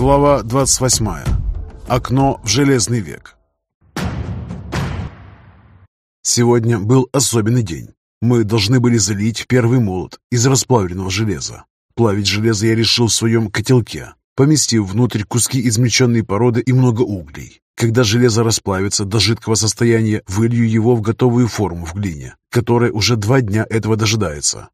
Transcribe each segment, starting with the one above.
Глава 28. Окно в Железный век. Сегодня был особенный день. Мы должны были залить первый молот из расплавленного железа. Плавить железо я решил в своем котелке, поместив внутрь куски измельченной породы и много углей. Когда железо расплавится до жидкого состояния, вылью его в готовую форму в глине, которая уже два дня этого дожидается.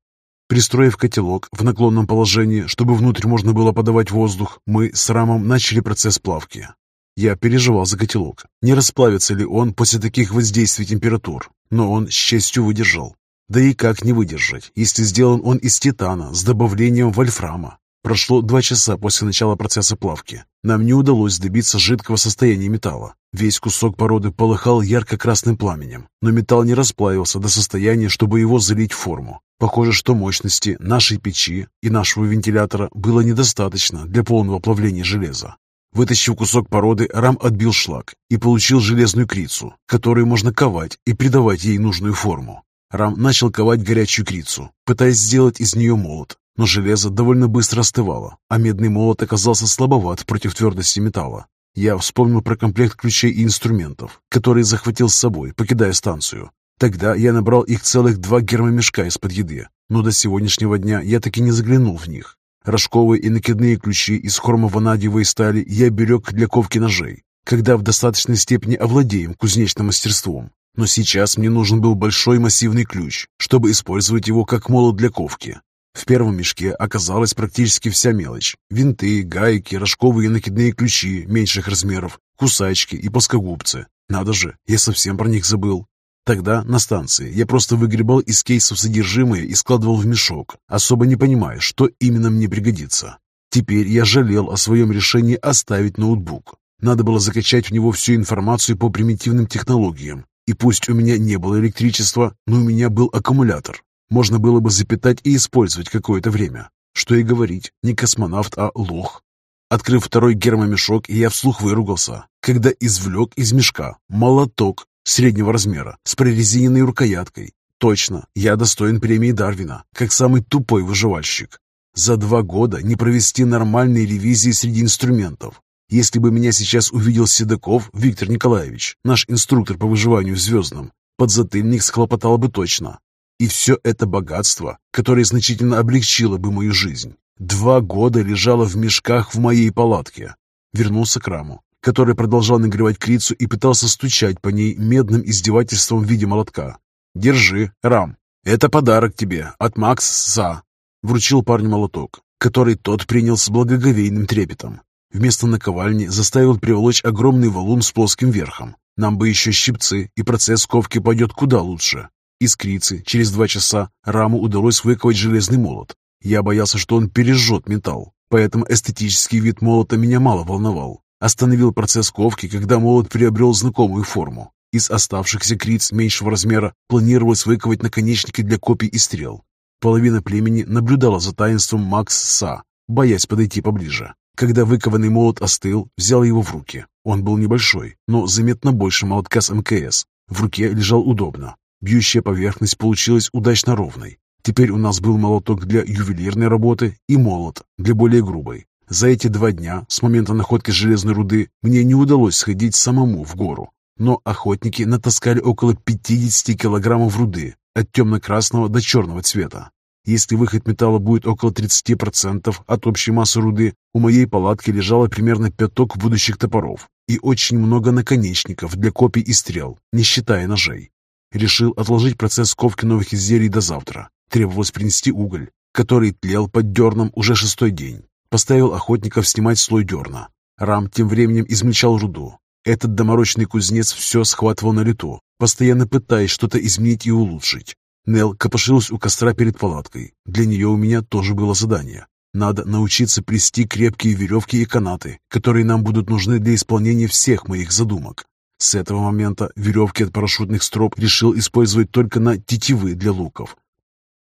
Пристроив котелок в наклонном положении, чтобы внутрь можно было подавать воздух, мы с Рамом начали процесс плавки. Я переживал за котелок. Не расплавится ли он после таких воздействий температур? Но он с честью выдержал. Да и как не выдержать, если сделан он из титана с добавлением вольфрама? Прошло два часа после начала процесса плавки. Нам не удалось добиться жидкого состояния металла. Весь кусок породы полыхал ярко-красным пламенем, но металл не расплавился до состояния, чтобы его залить в форму. Похоже, что мощности нашей печи и нашего вентилятора было недостаточно для полного плавления железа. Вытащив кусок породы, Рам отбил шлак и получил железную крицу, которую можно ковать и придавать ей нужную форму. Рам начал ковать горячую крицу, пытаясь сделать из нее молот, но железо довольно быстро остывало, а медный молот оказался слабоват против твердости металла. Я вспомнил про комплект ключей и инструментов, которые захватил с собой, покидая станцию. Тогда я набрал их целых два гермомешка из-под еды, но до сегодняшнего дня я таки не заглянул в них. Рожковые и накидные ключи из хромованадиевой стали я берег для ковки ножей, когда в достаточной степени овладеем кузнечным мастерством. Но сейчас мне нужен был большой массивный ключ, чтобы использовать его как молот для ковки. В первом мешке оказалась практически вся мелочь. Винты, гайки, рожковые накидные ключи меньших размеров, кусачки и плоскогубцы. Надо же, я совсем про них забыл. Тогда, на станции, я просто выгребал из кейсов содержимое и складывал в мешок, особо не понимая, что именно мне пригодится. Теперь я жалел о своем решении оставить ноутбук. Надо было закачать в него всю информацию по примитивным технологиям. И пусть у меня не было электричества, но у меня был аккумулятор, можно было бы запитать и использовать какое-то время. Что и говорить, не космонавт, а лох. Открыв второй гермомешок, я вслух выругался, когда извлек из мешка молоток среднего размера с прорезиненной рукояткой. Точно, я достоин премии Дарвина, как самый тупой выживальщик. За два года не провести нормальной ревизии среди инструментов. Если бы меня сейчас увидел Седоков Виктор Николаевич, наш инструктор по выживанию в Звездном, подзатыльник схлопотал бы точно. И все это богатство, которое значительно облегчило бы мою жизнь, два года лежало в мешках в моей палатке. Вернулся к раму, который продолжал нагревать крицу и пытался стучать по ней медным издевательством в виде молотка. «Держи, рам, это подарок тебе от Макса», вручил парню молоток, который тот принял с благоговейным трепетом. Вместо наковальни заставил приволочь огромный валун с плоским верхом. Нам бы еще щипцы, и процесс ковки пойдет куда лучше. Из крицы через два часа раму удалось выковать железный молот. Я боялся, что он пережжет металл, поэтому эстетический вид молота меня мало волновал. Остановил процесс ковки, когда молот приобрел знакомую форму. Из оставшихся криц меньшего размера планировалось выковать наконечники для копий и стрел. Половина племени наблюдала за таинством Макс Са, боясь подойти поближе. Когда выкованный молот остыл, взял его в руки. Он был небольшой, но заметно больше молотка с МКС. В руке лежал удобно. Бьющая поверхность получилась удачно ровной. Теперь у нас был молоток для ювелирной работы и молот для более грубой. За эти два дня, с момента находки железной руды, мне не удалось сходить самому в гору. Но охотники натаскали около 50 килограммов руды от темно-красного до черного цвета. Если выход металла будет около 30% от общей массы руды, у моей палатки лежало примерно пяток будущих топоров и очень много наконечников для копий и стрел, не считая ножей. Решил отложить процесс ковки новых изделий до завтра. Требовалось принести уголь, который тлел под дерном уже шестой день. Поставил охотников снимать слой дерна. Рам тем временем измельчал руду. Этот доморочный кузнец все схватывал на лету, постоянно пытаясь что-то изменить и улучшить. Нел копошилась у костра перед палаткой. Для нее у меня тоже было задание. Надо научиться плести крепкие веревки и канаты, которые нам будут нужны для исполнения всех моих задумок. С этого момента веревки от парашютных строп решил использовать только на тетивы для луков.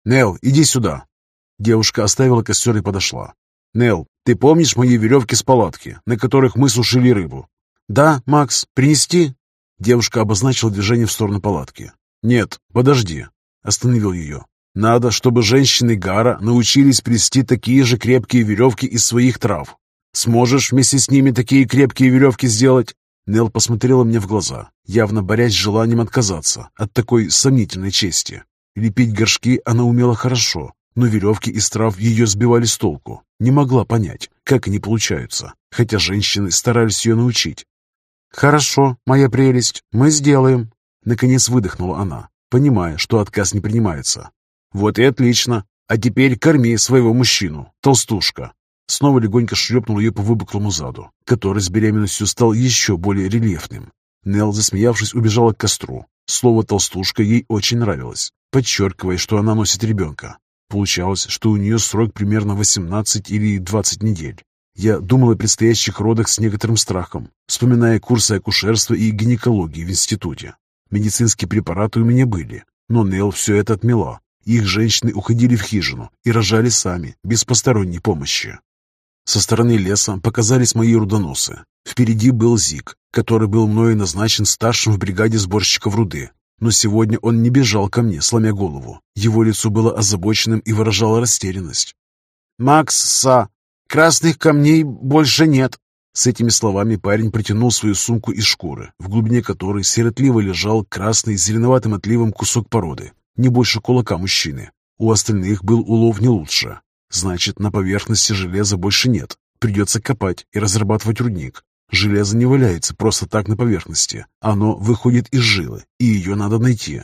«Нел, иди сюда!» Девушка оставила костер и подошла. «Нел, ты помнишь мои веревки с палатки, на которых мы сушили рыбу?» «Да, Макс, принести?» Девушка обозначила движение в сторону палатки. «Нет, подожди», — остановил ее. «Надо, чтобы женщины Гара научились плести такие же крепкие веревки из своих трав. Сможешь вместе с ними такие крепкие веревки сделать?» Нел посмотрела мне в глаза, явно борясь с желанием отказаться от такой сомнительной чести. Лепить горшки она умела хорошо, но веревки из трав ее сбивали с толку. Не могла понять, как они получаются, хотя женщины старались ее научить. «Хорошо, моя прелесть, мы сделаем», — наконец выдохнула она, понимая, что отказ не принимается. «Вот и отлично. А теперь корми своего мужчину, толстушка». Снова легонько шлепнул ее по выпуклому заду, который с беременностью стал еще более рельефным. Нел, засмеявшись, убежала к костру. Слово «толстушка» ей очень нравилось, подчеркивая, что она носит ребенка. Получалось, что у нее срок примерно 18 или 20 недель. Я думал о предстоящих родах с некоторым страхом, вспоминая курсы акушерства и гинекологии в институте. Медицинские препараты у меня были, но Нел все это отмела. Их женщины уходили в хижину и рожали сами, без посторонней помощи. Со стороны леса показались мои рудоносы. Впереди был Зик, который был мною назначен старшим в бригаде сборщиков руды. Но сегодня он не бежал ко мне, сломя голову. Его лицо было озабоченным и выражало растерянность. «Макс, Са, красных камней больше нет!» С этими словами парень протянул свою сумку из шкуры, в глубине которой сиротливо лежал красный с зеленоватым отливом кусок породы, не больше кулака мужчины. У остальных был улов не лучше. Значит, на поверхности железа больше нет. Придется копать и разрабатывать рудник. Железо не валяется просто так на поверхности. Оно выходит из жилы, и ее надо найти.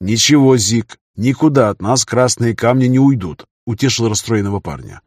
«Ничего, Зик, никуда от нас красные камни не уйдут», — утешил расстроенного парня.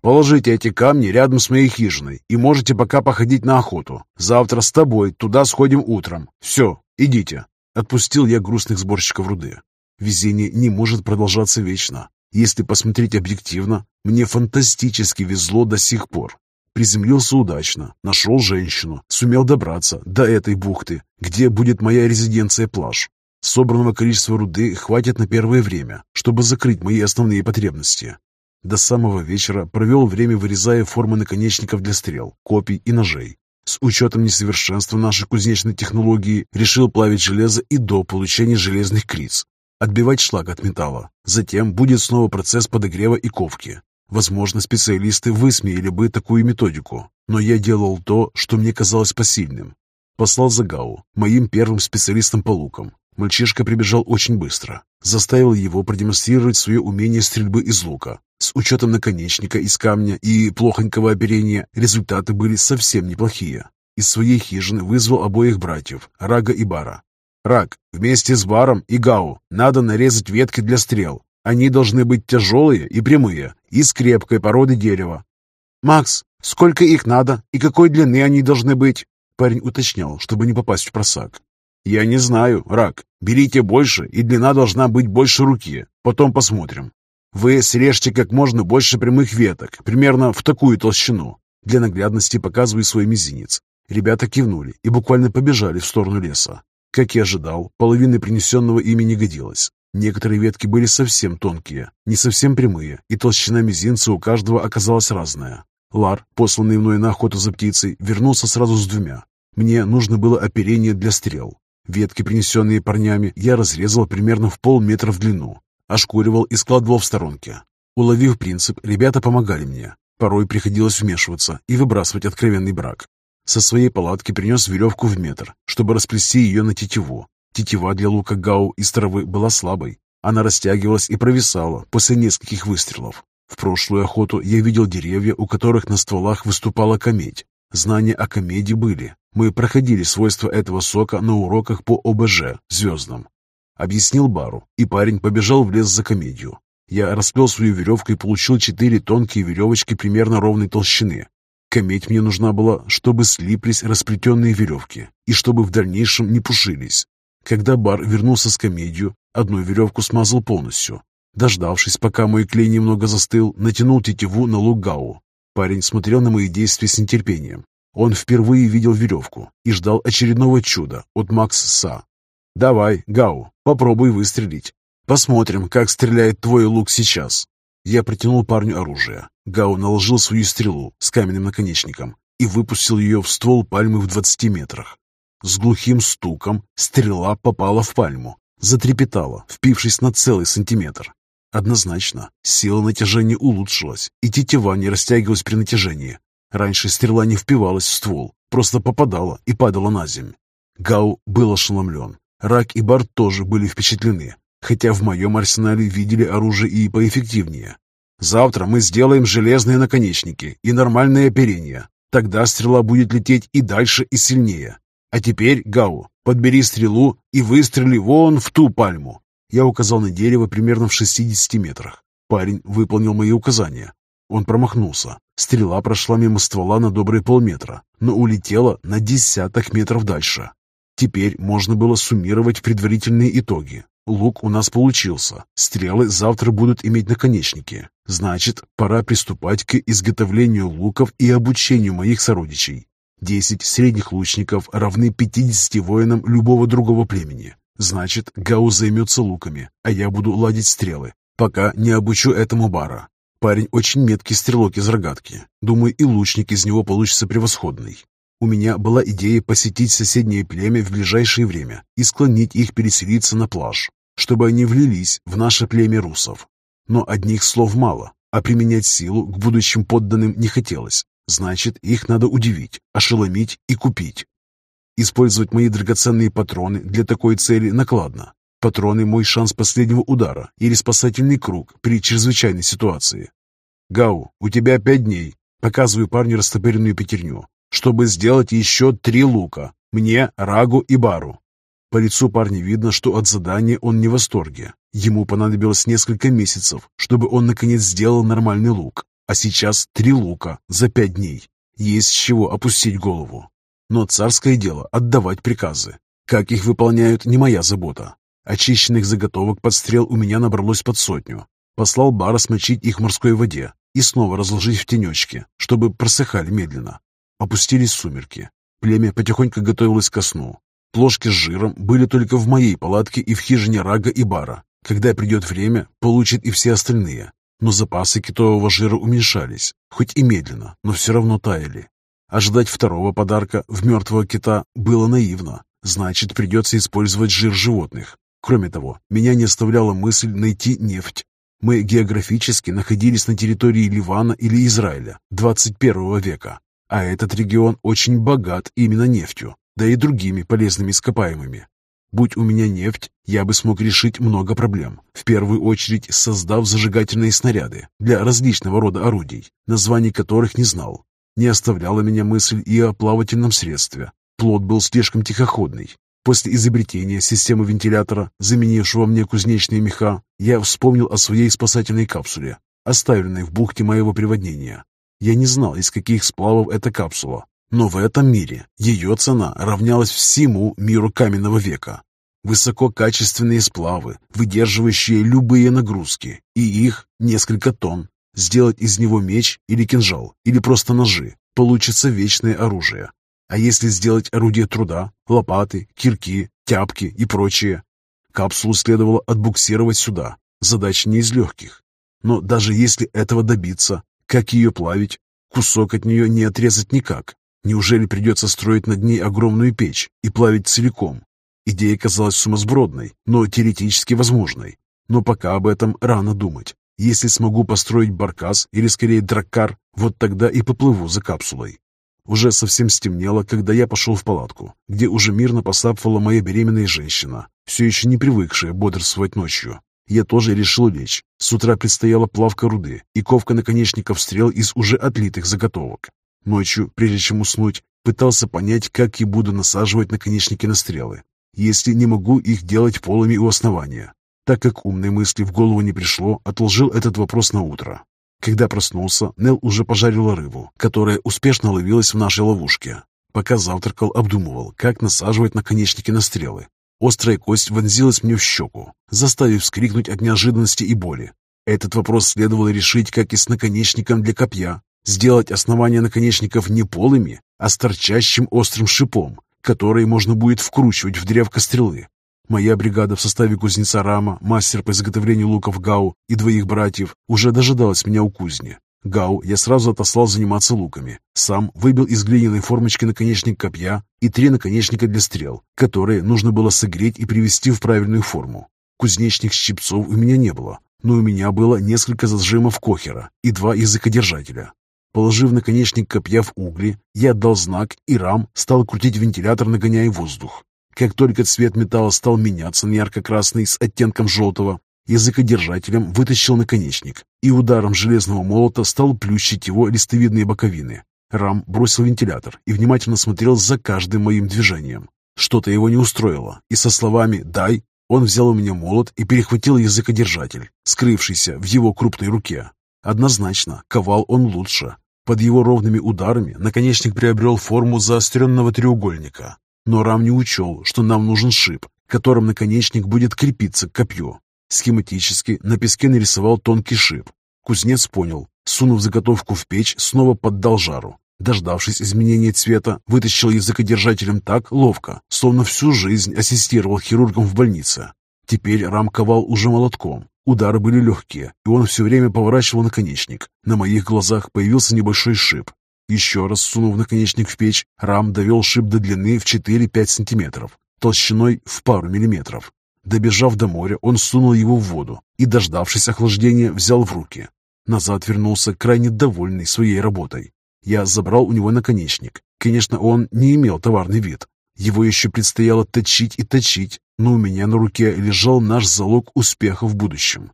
«Положите эти камни рядом с моей хижиной, и можете пока походить на охоту. Завтра с тобой туда сходим утром. Все, идите». Отпустил я грустных сборщиков руды. Везение не может продолжаться вечно. Если посмотреть объективно, мне фантастически везло до сих пор. Приземлился удачно, нашел женщину, сумел добраться до этой бухты, где будет моя резиденция-плаж. Собранного количества руды хватит на первое время, чтобы закрыть мои основные потребности. До самого вечера провел время, вырезая формы наконечников для стрел, копий и ножей. С учетом несовершенства нашей кузнечной технологии решил плавить железо и до получения железных криц отбивать шлак от металла. Затем будет снова процесс подогрева и ковки. Возможно, специалисты высмеяли бы такую методику, но я делал то, что мне казалось посильным. Послал за Гау, моим первым специалистом по лукам. Мальчишка прибежал очень быстро. Заставил его продемонстрировать свое умение стрельбы из лука. С учетом наконечника из камня и плохонького оперения, результаты были совсем неплохие. Из своей хижины вызвал обоих братьев, Рага и Бара. Рак, вместе с Баром и Гау надо нарезать ветки для стрел. Они должны быть тяжелые и прямые, из крепкой породы дерева. «Макс, сколько их надо и какой длины они должны быть?» Парень уточнял, чтобы не попасть в просак. «Я не знаю, Рак. Берите больше, и длина должна быть больше руки. Потом посмотрим. Вы срежьте как можно больше прямых веток, примерно в такую толщину». Для наглядности показываю свой мизинец. Ребята кивнули и буквально побежали в сторону леса. Как и ожидал, половина принесенного ими не годилась. Некоторые ветки были совсем тонкие, не совсем прямые, и толщина мизинца у каждого оказалась разная. Лар, посланный мной на охоту за птицей, вернулся сразу с двумя. Мне нужно было оперение для стрел. Ветки, принесенные парнями, я разрезал примерно в полметра в длину, ошкуривал и складывал в сторонке. Уловив принцип, ребята помогали мне. Порой приходилось вмешиваться и выбрасывать откровенный брак. Со своей палатки принес веревку в метр, чтобы расплести ее на тетиву. Тетива для лука гау из травы была слабой. Она растягивалась и провисала после нескольких выстрелов. В прошлую охоту я видел деревья, у которых на стволах выступала кометь. Знания о комеде были. Мы проходили свойства этого сока на уроках по ОБЖ звездам. Объяснил Бару, и парень побежал в лес за комедию. Я расплел свою веревку и получил четыре тонкие веревочки примерно ровной толщины, Кометь мне нужна была, чтобы слиплись расплетенные веревки и чтобы в дальнейшем не пушились. Когда бар вернулся с комедию, одну веревку смазал полностью. Дождавшись, пока мой клей немного застыл, натянул тетиву на лук Гау. Парень смотрел на мои действия с нетерпением. Он впервые видел веревку и ждал очередного чуда от Макс Са. «Давай, Гау, попробуй выстрелить. Посмотрим, как стреляет твой лук сейчас». Я протянул парню оружие. Гау наложил свою стрелу с каменным наконечником и выпустил ее в ствол пальмы в двадцати метрах. С глухим стуком стрела попала в пальму, затрепетала, впившись на целый сантиметр. Однозначно, сила натяжения улучшилась, и тетива не растягивалась при натяжении. Раньше стрела не впивалась в ствол, просто попадала и падала на землю. Гау был ошеломлен. Рак и Барт тоже были впечатлены, хотя в моем арсенале видели оружие и поэффективнее. Завтра мы сделаем железные наконечники и нормальное оперение. Тогда стрела будет лететь и дальше, и сильнее. А теперь, Гау, подбери стрелу и выстрели вон в ту пальму. Я указал на дерево примерно в 60 метрах. Парень выполнил мои указания. Он промахнулся. Стрела прошла мимо ствола на добрые полметра, но улетела на десяток метров дальше. Теперь можно было суммировать предварительные итоги. Лук у нас получился. Стрелы завтра будут иметь наконечники. Значит, пора приступать к изготовлению луков и обучению моих сородичей. Десять средних лучников равны 50 воинам любого другого племени. Значит, Гау займется луками, а я буду ладить стрелы, пока не обучу этому бара. Парень очень меткий стрелок из рогатки. Думаю, и лучник из него получится превосходный. У меня была идея посетить соседнее племя в ближайшее время и склонить их переселиться на пляж, чтобы они влились в наше племя русов. Но одних слов мало, а применять силу к будущим подданным не хотелось. Значит, их надо удивить, ошеломить и купить. Использовать мои драгоценные патроны для такой цели накладно. Патроны – мой шанс последнего удара или спасательный круг при чрезвычайной ситуации. «Гау, у тебя пять дней», – показываю парню растопыренную пятерню, чтобы сделать еще три лука. Мне, Рагу и Бару. По лицу парня видно, что от задания он не в восторге. Ему понадобилось несколько месяцев, чтобы он наконец сделал нормальный лук. А сейчас три лука за пять дней. Есть с чего опустить голову. Но царское дело отдавать приказы. Как их выполняют, не моя забота. Очищенных заготовок под стрел у меня набралось под сотню. Послал Бара смочить их в морской воде и снова разложить в тенечке, чтобы просыхали медленно. Опустились сумерки. Племя потихоньку готовилось ко сну. Плошки с жиром были только в моей палатке и в хижине Рага и Бара. Когда придет время, получат и все остальные. Но запасы китового жира уменьшались, хоть и медленно, но все равно таяли. Ожидать второго подарка в мертвого кита было наивно. Значит, придется использовать жир животных. Кроме того, меня не оставляла мысль найти нефть. Мы географически находились на территории Ливана или Израиля 21 века, а этот регион очень богат именно нефтью, да и другими полезными ископаемыми. Будь у меня нефть, я бы смог решить много проблем, в первую очередь создав зажигательные снаряды для различного рода орудий, названий которых не знал. Не оставляла меня мысль и о плавательном средстве. Плод был слишком тихоходный. После изобретения системы вентилятора, заменившего мне кузнечные меха, я вспомнил о своей спасательной капсуле, оставленной в бухте моего приводнения. Я не знал, из каких сплавов эта капсула, но в этом мире ее цена равнялась всему миру каменного века. Высококачественные сплавы, выдерживающие любые нагрузки, и их несколько тонн. Сделать из него меч или кинжал, или просто ножи, получится вечное оружие. А если сделать орудие труда, лопаты, кирки, тяпки и прочее? Капсулу следовало отбуксировать сюда. Задача не из легких. Но даже если этого добиться, как ее плавить? Кусок от нее не отрезать никак. Неужели придется строить над ней огромную печь и плавить целиком? Идея казалась сумасбродной, но теоретически возможной. Но пока об этом рано думать. Если смогу построить баркас или скорее драккар, вот тогда и поплыву за капсулой. Уже совсем стемнело, когда я пошел в палатку, где уже мирно посапывала моя беременная женщина, все еще не привыкшая бодрствовать ночью. Я тоже решил лечь. С утра предстояла плавка руды и ковка наконечников стрел из уже отлитых заготовок. Ночью, прежде чем уснуть, пытался понять, как я буду насаживать наконечники на стрелы, если не могу их делать полыми у основания. Так как умной мысли в голову не пришло, отложил этот вопрос на утро. Когда проснулся, Нел уже пожарила рыбу, которая успешно ловилась в нашей ловушке. Пока завтракал, обдумывал, как насаживать наконечники на стрелы. Острая кость вонзилась мне в щеку, заставив вскрикнуть от неожиданности и боли. Этот вопрос следовало решить, как и с наконечником для копья, Сделать основания наконечников не полыми, а с торчащим острым шипом, который можно будет вкручивать в древко стрелы. Моя бригада в составе кузнеца Рама, мастер по изготовлению луков Гау и двоих братьев уже дожидалась меня у кузни. Гау я сразу отослал заниматься луками. Сам выбил из глиняной формочки наконечник копья и три наконечника для стрел, которые нужно было согреть и привести в правильную форму. Кузнечных щипцов у меня не было, но у меня было несколько зажимов кохера и два языкодержателя. Положив наконечник копья в угли, я отдал знак, и рам стал крутить вентилятор, нагоняя воздух. Как только цвет металла стал меняться на ярко-красный с оттенком желтого, языкодержателем вытащил наконечник и ударом железного молота стал плющить его листовидные боковины. Рам бросил вентилятор и внимательно смотрел за каждым моим движением. Что-то его не устроило, и со словами «дай» он взял у меня молот и перехватил языкодержатель, скрывшийся в его крупной руке. Однозначно, ковал он лучше. Под его ровными ударами наконечник приобрел форму заостренного треугольника. Но Рам не учел, что нам нужен шип, которым наконечник будет крепиться к копью. Схематически на песке нарисовал тонкий шип. Кузнец понял, сунув заготовку в печь, снова поддал жару. Дождавшись изменения цвета, вытащил языкодержателем так ловко, словно всю жизнь ассистировал хирургам в больнице. Теперь Рам ковал уже молотком. Удары были легкие, и он все время поворачивал наконечник. На моих глазах появился небольшой шип. Еще раз сунув наконечник в печь, Рам довел шип до длины в 4-5 сантиметров, толщиной в пару миллиметров. Добежав до моря, он сунул его в воду и, дождавшись охлаждения, взял в руки. Назад вернулся крайне довольный своей работой. Я забрал у него наконечник. Конечно, он не имел товарный вид. Его еще предстояло точить и точить, но у меня на руке лежал наш залог успеха в будущем.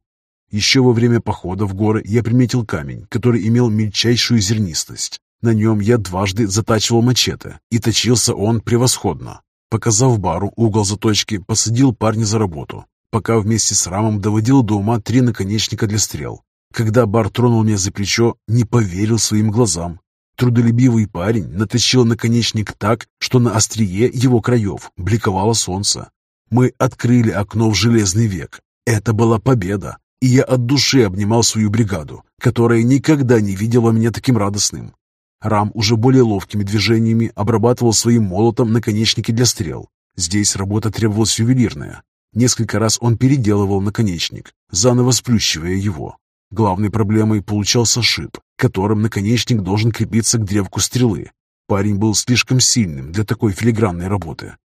Еще во время похода в горы я приметил камень, который имел мельчайшую зернистость. На нем я дважды затачивал мачете, и точился он превосходно. Показав бару угол заточки, посадил парня за работу, пока вместе с рамом доводил до ума три наконечника для стрел. Когда бар тронул меня за плечо, не поверил своим глазам. Трудолюбивый парень натащил наконечник так, что на острие его краев бликовало солнце. Мы открыли окно в железный век. Это была победа, и я от души обнимал свою бригаду, которая никогда не видела меня таким радостным. Рам уже более ловкими движениями обрабатывал своим молотом наконечники для стрел. Здесь работа требовалась ювелирная. Несколько раз он переделывал наконечник, заново сплющивая его. Главной проблемой получался шип, которым наконечник должен крепиться к древку стрелы. Парень был слишком сильным для такой филигранной работы.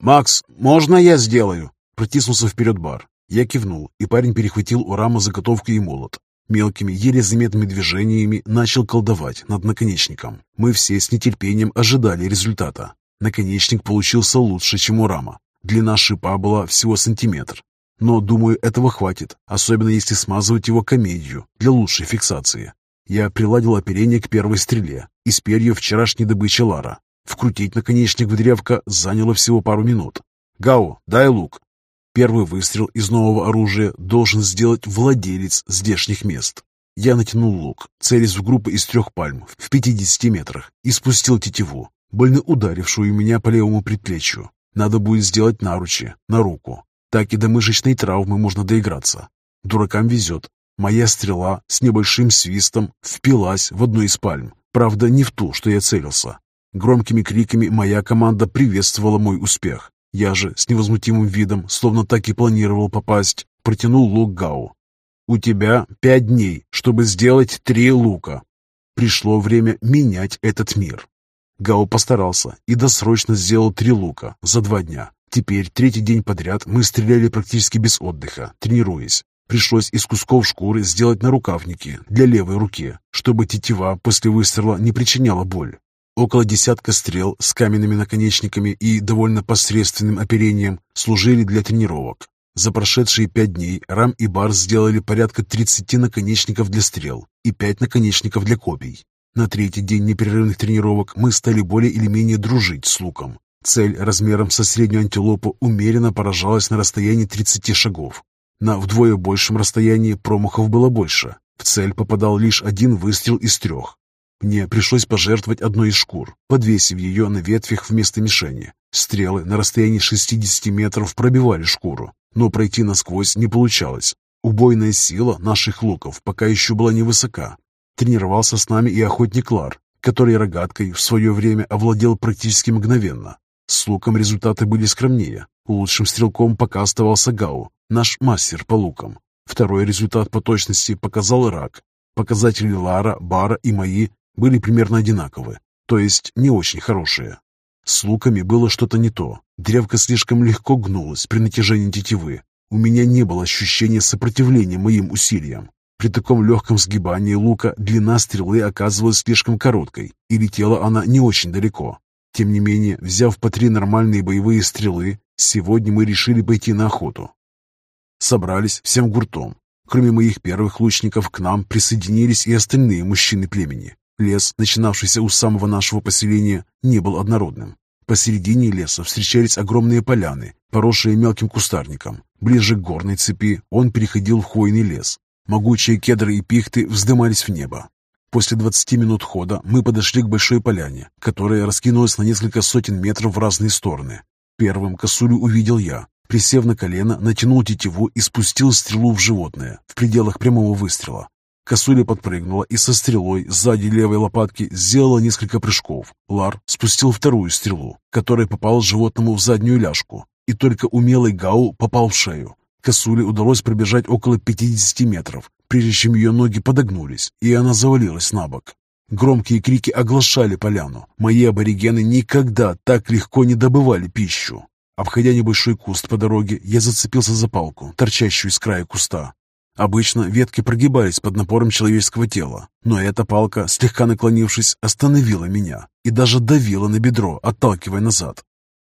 «Макс, можно я сделаю?» Протиснулся вперед бар. Я кивнул, и парень перехватил у Рама заготовку и молот. Мелкими, еле заметными движениями начал колдовать над наконечником. Мы все с нетерпением ожидали результата. Наконечник получился лучше, чем у рама. Длина шипа была всего сантиметр. Но, думаю, этого хватит, особенно если смазывать его комедию для лучшей фиксации. Я приладил оперение к первой стреле из перьев вчерашней добычи Лара. Вкрутить наконечник в древко заняло всего пару минут. «Гау, дай лук!» Первый выстрел из нового оружия должен сделать владелец здешних мест. Я натянул лук, целясь в группу из трех пальм в 50 метрах и спустил тетиву, больно ударившую меня по левому предплечью. Надо будет сделать наручи на руку. Так и до мышечной травмы можно доиграться. Дуракам везет. Моя стрела с небольшим свистом впилась в одну из пальм. Правда, не в ту, что я целился. Громкими криками моя команда приветствовала мой успех. Я же с невозмутимым видом, словно так и планировал попасть, протянул лук Гау. «У тебя пять дней, чтобы сделать три лука. Пришло время менять этот мир». Гао постарался и досрочно сделал три лука за два дня. Теперь третий день подряд мы стреляли практически без отдыха, тренируясь. Пришлось из кусков шкуры сделать нарукавники для левой руки, чтобы тетива после выстрела не причиняла боль. Около десятка стрел с каменными наконечниками и довольно посредственным оперением служили для тренировок. За прошедшие пять дней Рам и Бар сделали порядка 30 наконечников для стрел и 5 наконечников для копий. На третий день непрерывных тренировок мы стали более или менее дружить с луком. Цель размером со среднюю антилопу умеренно поражалась на расстоянии 30 шагов. На вдвое большем расстоянии промахов было больше. В цель попадал лишь один выстрел из трех. Мне пришлось пожертвовать одной из шкур, подвесив ее на ветвях вместо мишени. Стрелы на расстоянии 60 метров пробивали шкуру, но пройти насквозь не получалось. Убойная сила наших луков пока еще была невысока. Тренировался с нами и охотник Лар, который рогаткой в свое время овладел практически мгновенно. С луком результаты были скромнее. Лучшим стрелком пока оставался Гау, наш мастер по лукам. Второй результат по точности показал Рак. Показатели Лара, Бара и мои были примерно одинаковы, то есть не очень хорошие. С луками было что-то не то. Древко слишком легко гнулось при натяжении тетивы. У меня не было ощущения сопротивления моим усилиям. При таком легком сгибании лука длина стрелы оказывалась слишком короткой, и летела она не очень далеко. Тем не менее, взяв по три нормальные боевые стрелы, сегодня мы решили пойти на охоту. Собрались всем гуртом. Кроме моих первых лучников, к нам присоединились и остальные мужчины племени. Лес, начинавшийся у самого нашего поселения, не был однородным. Посередине леса встречались огромные поляны, поросшие мелким кустарником. Ближе к горной цепи он переходил в хвойный лес. Могучие кедры и пихты вздымались в небо. После 20 минут хода мы подошли к большой поляне, которая раскинулась на несколько сотен метров в разные стороны. Первым косулю увидел я. Присев на колено, натянул тетиву и спустил стрелу в животное в пределах прямого выстрела. Косуля подпрыгнула и со стрелой сзади левой лопатки сделала несколько прыжков. Лар спустил вторую стрелу, которая попала животному в заднюю ляжку, и только умелый Гау попал в шею. Косуле удалось пробежать около 50 метров, прежде чем ее ноги подогнулись, и она завалилась на бок. Громкие крики оглашали поляну. Мои аборигены никогда так легко не добывали пищу. Обходя небольшой куст по дороге, я зацепился за палку, торчащую из края куста. Обычно ветки прогибались под напором человеческого тела, но эта палка, слегка наклонившись, остановила меня и даже давила на бедро, отталкивая назад.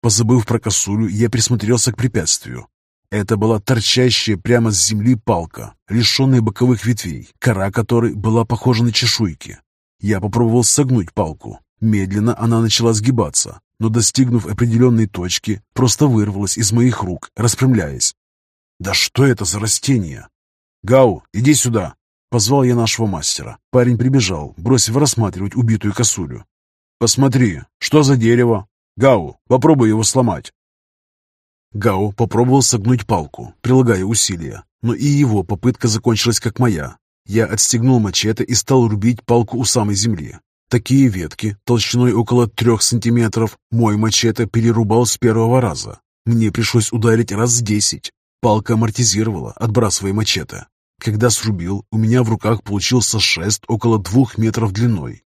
Позабыв про косулю, я присмотрелся к препятствию. Это была торчащая прямо с земли палка, лишенная боковых ветвей, кора которой была похожа на чешуйки. Я попробовал согнуть палку. Медленно она начала сгибаться, но, достигнув определенной точки, просто вырвалась из моих рук, распрямляясь. «Да что это за растение?» «Гау, иди сюда!» Позвал я нашего мастера. Парень прибежал, бросив рассматривать убитую косулю. «Посмотри, что за дерево? Гау, попробуй его сломать!» Гау попробовал согнуть палку, прилагая усилия, но и его попытка закончилась как моя. Я отстегнул мачете и стал рубить палку у самой земли. Такие ветки, толщиной около трех сантиметров, мой мачете перерубал с первого раза. Мне пришлось ударить раз десять. Палка амортизировала, отбрасывая мачете. Когда срубил, у меня в руках получился шест около двух метров длиной.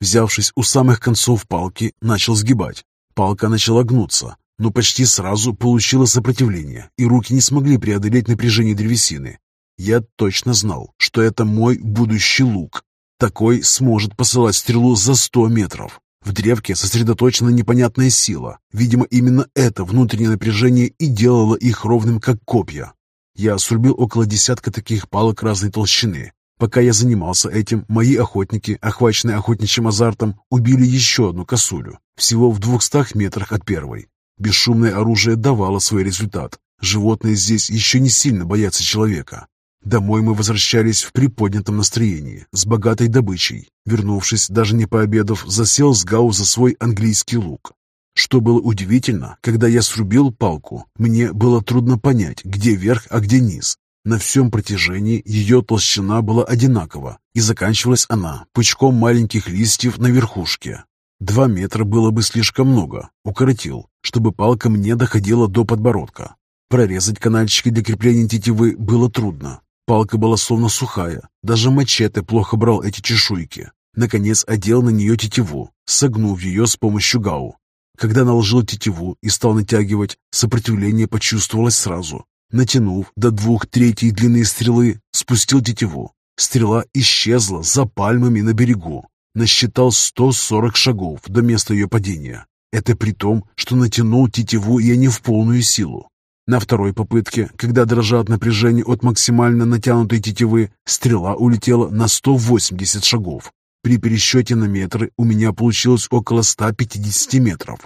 Взявшись у самых концов палки, начал сгибать. Палка начала гнуться, но почти сразу получила сопротивление, и руки не смогли преодолеть напряжение древесины. Я точно знал, что это мой будущий лук. Такой сможет посылать стрелу за сто метров. В древке сосредоточена непонятная сила. Видимо, именно это внутреннее напряжение и делало их ровным, как копья. Я срубил около десятка таких палок разной толщины. Пока я занимался этим, мои охотники, охваченные охотничьим азартом, убили еще одну косулю, всего в двухстах метрах от первой. Бесшумное оружие давало свой результат. Животные здесь еще не сильно боятся человека. Домой мы возвращались в приподнятом настроении, с богатой добычей. Вернувшись, даже не пообедав, засел с Гау за свой английский лук. Что было удивительно, когда я срубил палку, мне было трудно понять, где верх, а где низ. На всем протяжении ее толщина была одинакова, и заканчивалась она пучком маленьких листьев на верхушке. Два метра было бы слишком много, укоротил, чтобы палка мне доходила до подбородка. Прорезать канальчики для крепления тетивы было трудно. Палка была словно сухая, даже мачете плохо брал эти чешуйки. Наконец одел на нее тетиву, согнув ее с помощью гау. Когда наложил тетиву и стал натягивать, сопротивление почувствовалось сразу. Натянув до двух третей длины стрелы, спустил тетиву. Стрела исчезла за пальмами на берегу. Насчитал 140 шагов до места ее падения. Это при том, что натянул тетиву я не в полную силу. На второй попытке, когда дрожа от напряжения от максимально натянутой тетивы, стрела улетела на 180 шагов. При пересчете на метры у меня получилось около 150 метров.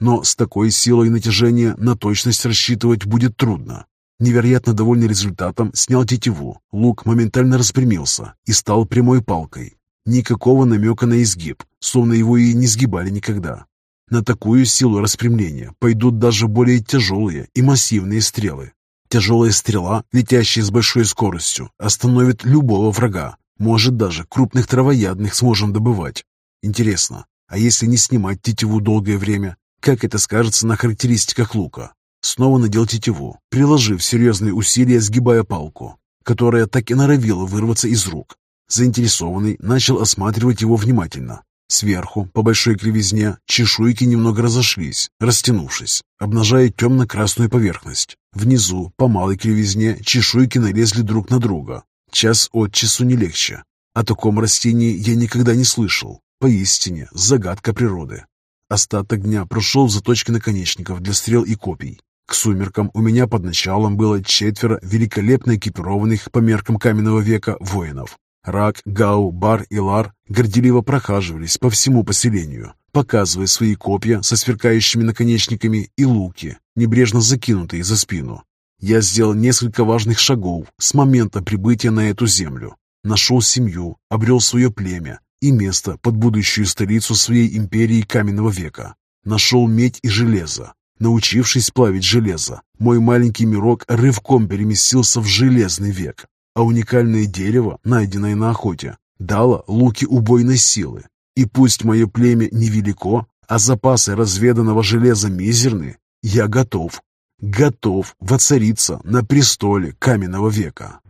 Но с такой силой натяжения на точность рассчитывать будет трудно. Невероятно довольный результатом, снял тетиву. Лук моментально распрямился и стал прямой палкой. Никакого намека на изгиб, словно его и не сгибали никогда. На такую силу распрямления пойдут даже более тяжелые и массивные стрелы. Тяжелая стрела, летящая с большой скоростью, остановит любого врага, может, даже крупных травоядных сможем добывать. Интересно, а если не снимать тетиву долгое время, как это скажется на характеристиках лука? Снова надел тетиву, приложив серьезные усилия, сгибая палку, которая так и норовила вырваться из рук. Заинтересованный начал осматривать его внимательно. Сверху, по большой кривизне, чешуйки немного разошлись, растянувшись, обнажая темно-красную поверхность. Внизу, по малой кривизне, чешуйки налезли друг на друга, Час от часу не легче. О таком растении я никогда не слышал. Поистине, загадка природы. Остаток дня прошел в заточке наконечников для стрел и копий. К сумеркам у меня под началом было четверо великолепно экипированных по меркам каменного века воинов. Рак, Гау, Бар и Лар горделиво прохаживались по всему поселению, показывая свои копья со сверкающими наконечниками и луки, небрежно закинутые за спину. Я сделал несколько важных шагов с момента прибытия на эту землю. Нашел семью, обрел свое племя и место под будущую столицу своей империи каменного века. Нашел медь и железо, Научившись плавить железо, мой маленький мирок рывком переместился в железный век, а уникальное дерево, найденное на охоте, дало луки убойной силы. И пусть мое племя невелико, а запасы разведанного железа мизерны, я готов, готов воцариться на престоле каменного века.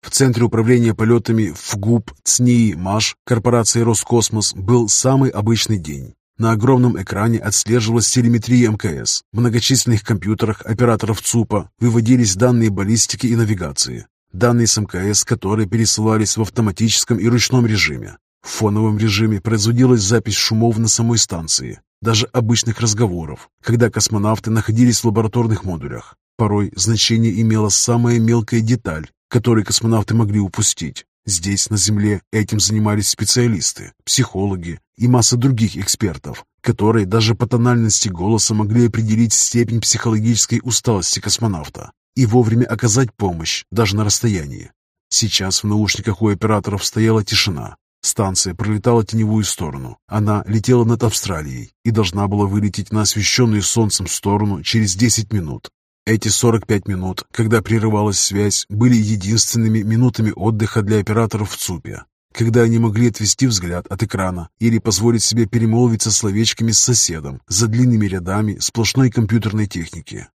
В центре управления полетами ФГУП ЦНИИ МАШ корпорации Роскосмос был самый обычный день. На огромном экране отслеживалась телеметрия МКС. В многочисленных компьютерах операторов ЦУПа выводились данные баллистики и навигации. Данные с МКС, которые пересылались в автоматическом и ручном режиме. В фоновом режиме производилась запись шумов на самой станции, даже обычных разговоров, когда космонавты находились в лабораторных модулях. Порой значение имела самая мелкая деталь, которую космонавты могли упустить. Здесь, на Земле, этим занимались специалисты, психологи и масса других экспертов, которые даже по тональности голоса могли определить степень психологической усталости космонавта и вовремя оказать помощь, даже на расстоянии. Сейчас в наушниках у операторов стояла тишина. Станция пролетала теневую сторону. Она летела над Австралией и должна была вылететь на освещенную солнцем сторону через 10 минут. Эти 45 минут, когда прерывалась связь, были единственными минутами отдыха для операторов в ЦУПе, когда они могли отвести взгляд от экрана или позволить себе перемолвиться словечками с соседом за длинными рядами сплошной компьютерной техники.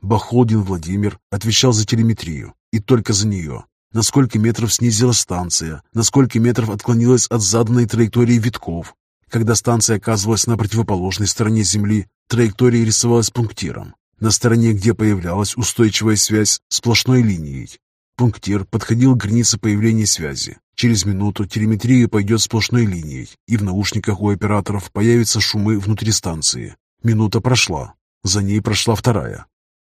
Бахолдин Владимир отвечал за телеметрию, и только за нее. На сколько метров снизила станция, на сколько метров отклонилась от заданной траектории витков. Когда станция оказывалась на противоположной стороне Земли, траектория рисовалась пунктиром, на стороне, где появлялась устойчивая связь, сплошной линией. Пунктир подходил к границе появления связи. Через минуту телеметрия пойдет сплошной линией, и в наушниках у операторов появятся шумы внутри станции. Минута прошла. За ней прошла вторая.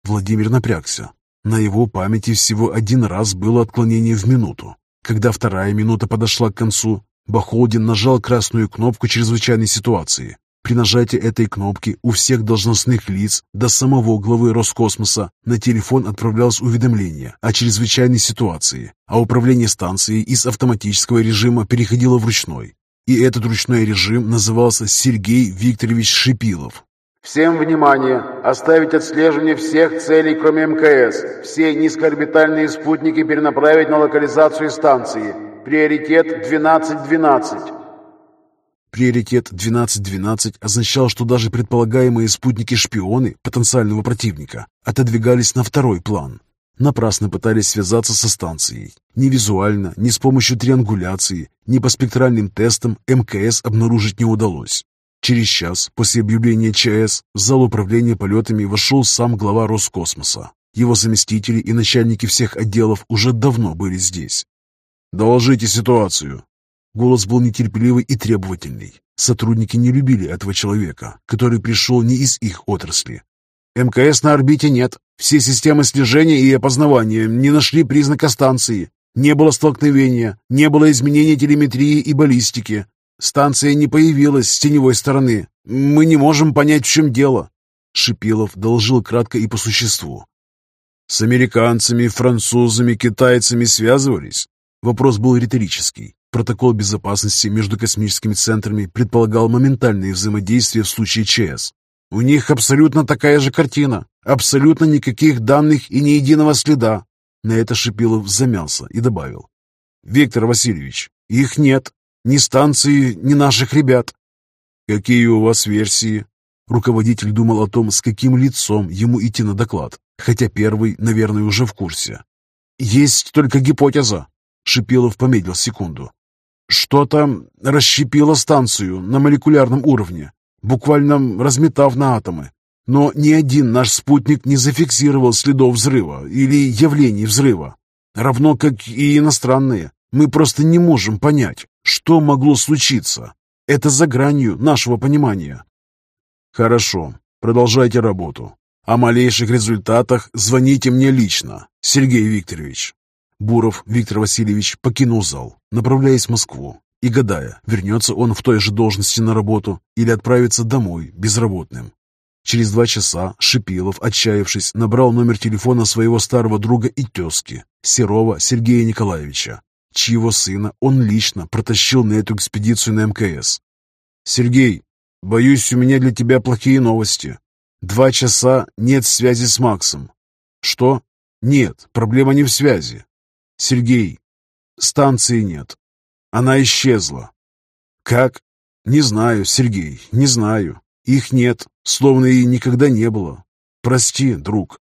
Владимир напрягся. На его памяти всего один раз было отклонение в минуту. Когда вторая минута подошла к концу, Бахолдин нажал красную кнопку чрезвычайной ситуации. При нажатии этой кнопки у всех должностных лиц до самого главы Роскосмоса на телефон отправлялось уведомление о чрезвычайной ситуации, а управление станцией из автоматического режима переходило в ручной. И этот ручной режим назывался Сергей Викторович Шипилов. Всем внимание! Оставить отслеживание всех целей, кроме МКС. Все низкоорбитальные спутники перенаправить на локализацию станции. Приоритет 1212. Приоритет 1212 означал, что даже предполагаемые спутники-шпионы потенциального противника отодвигались на второй план. Напрасно пытались связаться со станцией. Ни визуально, ни с помощью триангуляции, ни по спектральным тестам МКС обнаружить не удалось. Через час после объявления ЧС в зал управления полетами вошел сам глава Роскосмоса. Его заместители и начальники всех отделов уже давно были здесь. «Доложите ситуацию», Голос был нетерпеливый и требовательный. Сотрудники не любили этого человека, который пришел не из их отрасли. МКС на орбите нет. Все системы слежения и опознавания не нашли признака станции. Не было столкновения, не было изменения телеметрии и баллистики. Станция не появилась с теневой стороны. Мы не можем понять, в чем дело. Шипилов доложил кратко и по существу. С американцами, французами, китайцами связывались? Вопрос был риторический. Протокол безопасности между космическими центрами предполагал моментальное взаимодействие в случае ЧС. У них абсолютно такая же картина. Абсолютно никаких данных и ни единого следа. На это Шипилов замялся и добавил. «Виктор Васильевич, их нет. Ни станции, ни наших ребят». «Какие у вас версии?» Руководитель думал о том, с каким лицом ему идти на доклад, хотя первый, наверное, уже в курсе. «Есть только гипотеза». Шипилов помедлил секунду. Что-то расщепило станцию на молекулярном уровне, буквально разметав на атомы. Но ни один наш спутник не зафиксировал следов взрыва или явлений взрыва. равно как и иностранные. Мы просто не можем понять, что могло случиться. Это за гранью нашего понимания. Хорошо, продолжайте работу. О малейших результатах звоните мне лично, Сергей Викторович. Буров Виктор Васильевич покинул зал, направляясь в Москву и гадая, вернется он в той же должности на работу или отправится домой безработным. Через два часа Шипилов, отчаявшись, набрал номер телефона своего старого друга и тезки, Серова Сергея Николаевича, чьего сына он лично протащил на эту экспедицию на МКС. «Сергей, боюсь, у меня для тебя плохие новости. Два часа нет связи с Максом». «Что?» «Нет, проблема не в связи. Сергей, станции нет. Она исчезла». «Как?» «Не знаю, Сергей, не знаю. Их нет, словно и никогда не было. Прости, друг».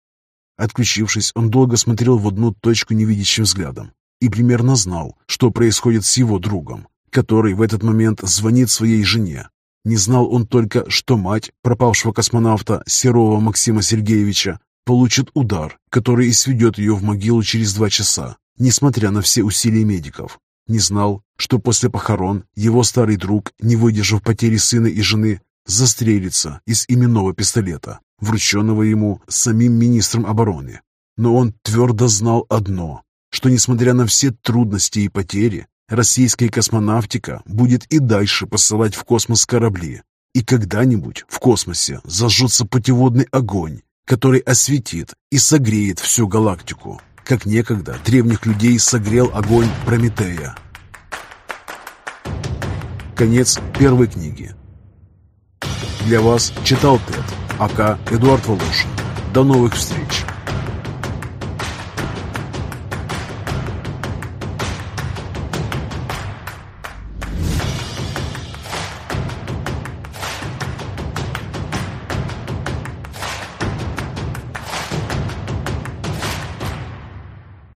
Отключившись, он долго смотрел в одну точку невидящим взглядом и примерно знал, что происходит с его другом, который в этот момент звонит своей жене. Не знал он только, что мать пропавшего космонавта Серова Максима Сергеевича получит удар, который и сведет ее в могилу через два часа, несмотря на все усилия медиков. Не знал, что после похорон его старый друг, не выдержав потери сына и жены, застрелится из именного пистолета, врученного ему самим министром обороны. Но он твердо знал одно, что несмотря на все трудности и потери, российская космонавтика будет и дальше посылать в космос корабли. И когда-нибудь в космосе зажжется путеводный огонь, который осветит и согреет всю галактику, как некогда древних людей согрел огонь Прометея. Конец первой книги. Для вас читал Тед, АК Эдуард Волошин. До новых встреч!